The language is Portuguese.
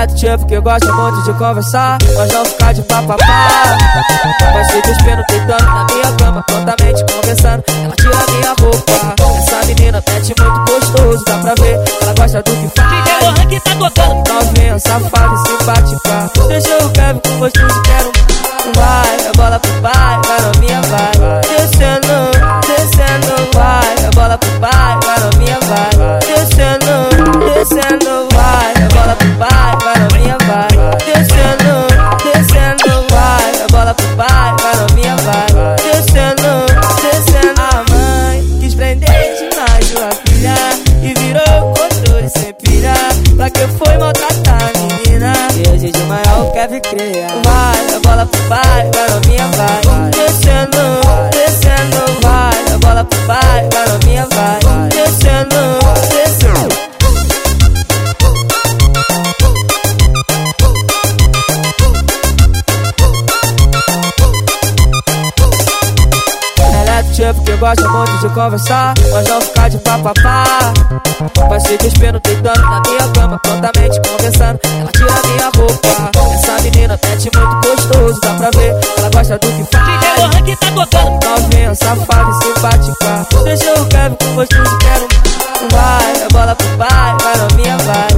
É do tipo que gosta muito de conversar, mas não ficar de papapá. Mas se despindo, deitando na minha cama, prontamente conversando. Ela tira minha roupa. Essa menina mete muito gostoso, dá pra ver. Ela gosta do que faz. DJ Lohan que tá tocando. Novinha, safada e simpática. Deixa o Kevin com gostoso, quero vai, crer. Vai, a bola pro pai, vai na minha vai. Descendo, descendo, vai, a bola pro pai, vai na minha vai. Descendo, descendo. É do tipo que gosta muito de conversar, mas não ficar de papapá. Vai se despindo, deitando na minha cama, prontamente conversando. Ela tira pra ver. Ela gosta do que faz. DJ Lohan que tá tocando. Novinha, safada e simpática. Deixa o Kevin com gostoso, quero vai. A bola pro pai, vai. A bola pro pai, vai minha vai.